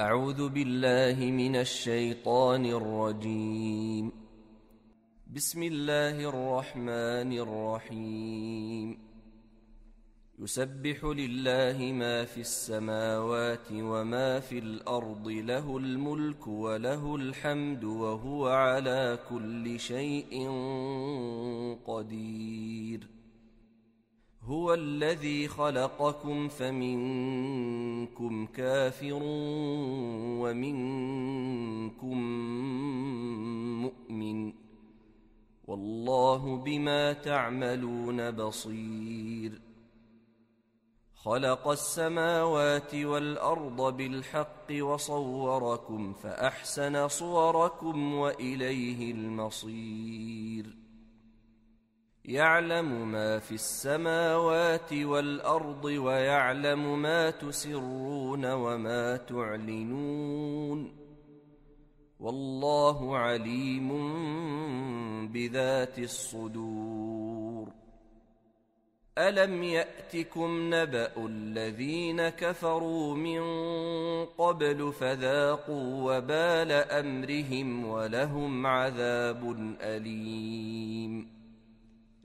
أعوذ بالله من الشيطان الرجيم. بسم الله الرحمن الرحيم. يسبح لله ما في السماوات وما في الأرض له الملك وله الحمد وهو على كل شيء قدير. هو الذي خلقكم فمنكم كافر ومنكم مؤمن والله بما تعملون بصير خلق السماوات والأرض بالحق وصوركم فأحسن صوركم وإليه المصير يعلم ما في السماوات والأرض ويعلم ما تسرون وما تعلنون والله عليم بذات الصدور ألم يأتكم نبأ الذين كفروا من قبل فذاقوا وبال أمرهم ولهم عذاب أليم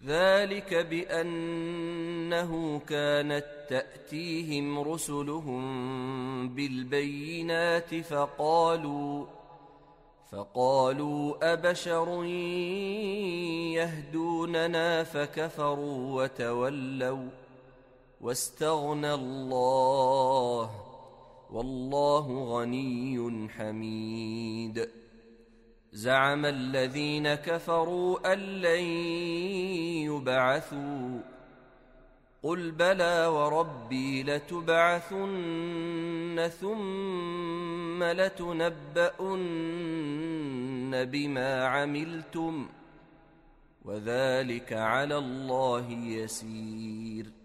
ذلك بأنه كانت تأتيهم رسلهم بالبينات فقالوا فقالوا أبشر يهدوننا فكفروا وتولوا واستغنى الله والله غني حميد. زعم الذين كفروا أن لن يبعثوا. قل بلى وربي لتبعثن ثم لتنبؤن بما عملتم وذلك على الله يسير.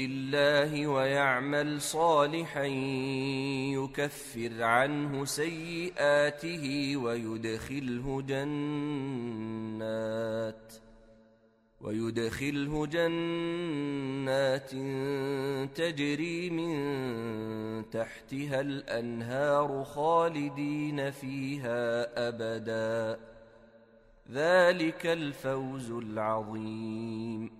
بالله ويعمل صالحا يكفر عنه سيئاته ويدخله جنات ويدخله جنات تجري من تحتها الأنهار خالدين فيها أبدا. ذلك الفوز العظيم.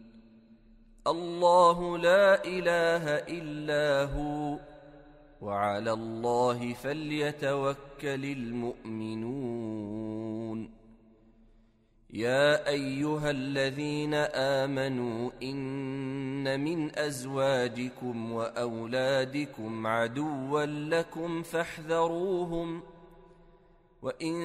الله لا إله إلا هو وعلى الله فليتوكل المؤمنون. يا أيها الذين آمنوا إن من أزواجكم وأولادكم عدوا لكم فاحذروهم وإن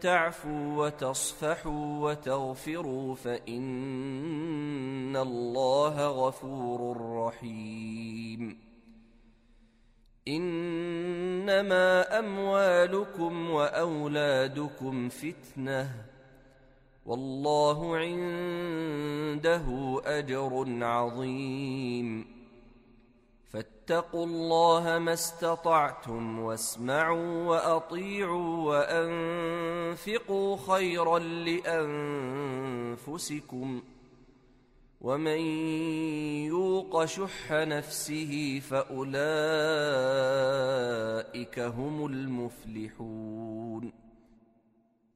تعفوا وتصفحوا وتغفروا فإن الله غفور رحيم. إنما أموالكم وأولادكم فتنة والله عنده أجر عظيم. فاتقوا الله ما استطعتم واسمعوا وأطيعوا وأنفقوا خيرا لأنفسكم ومن يوق شح نفسه فأولئك هم المفلحون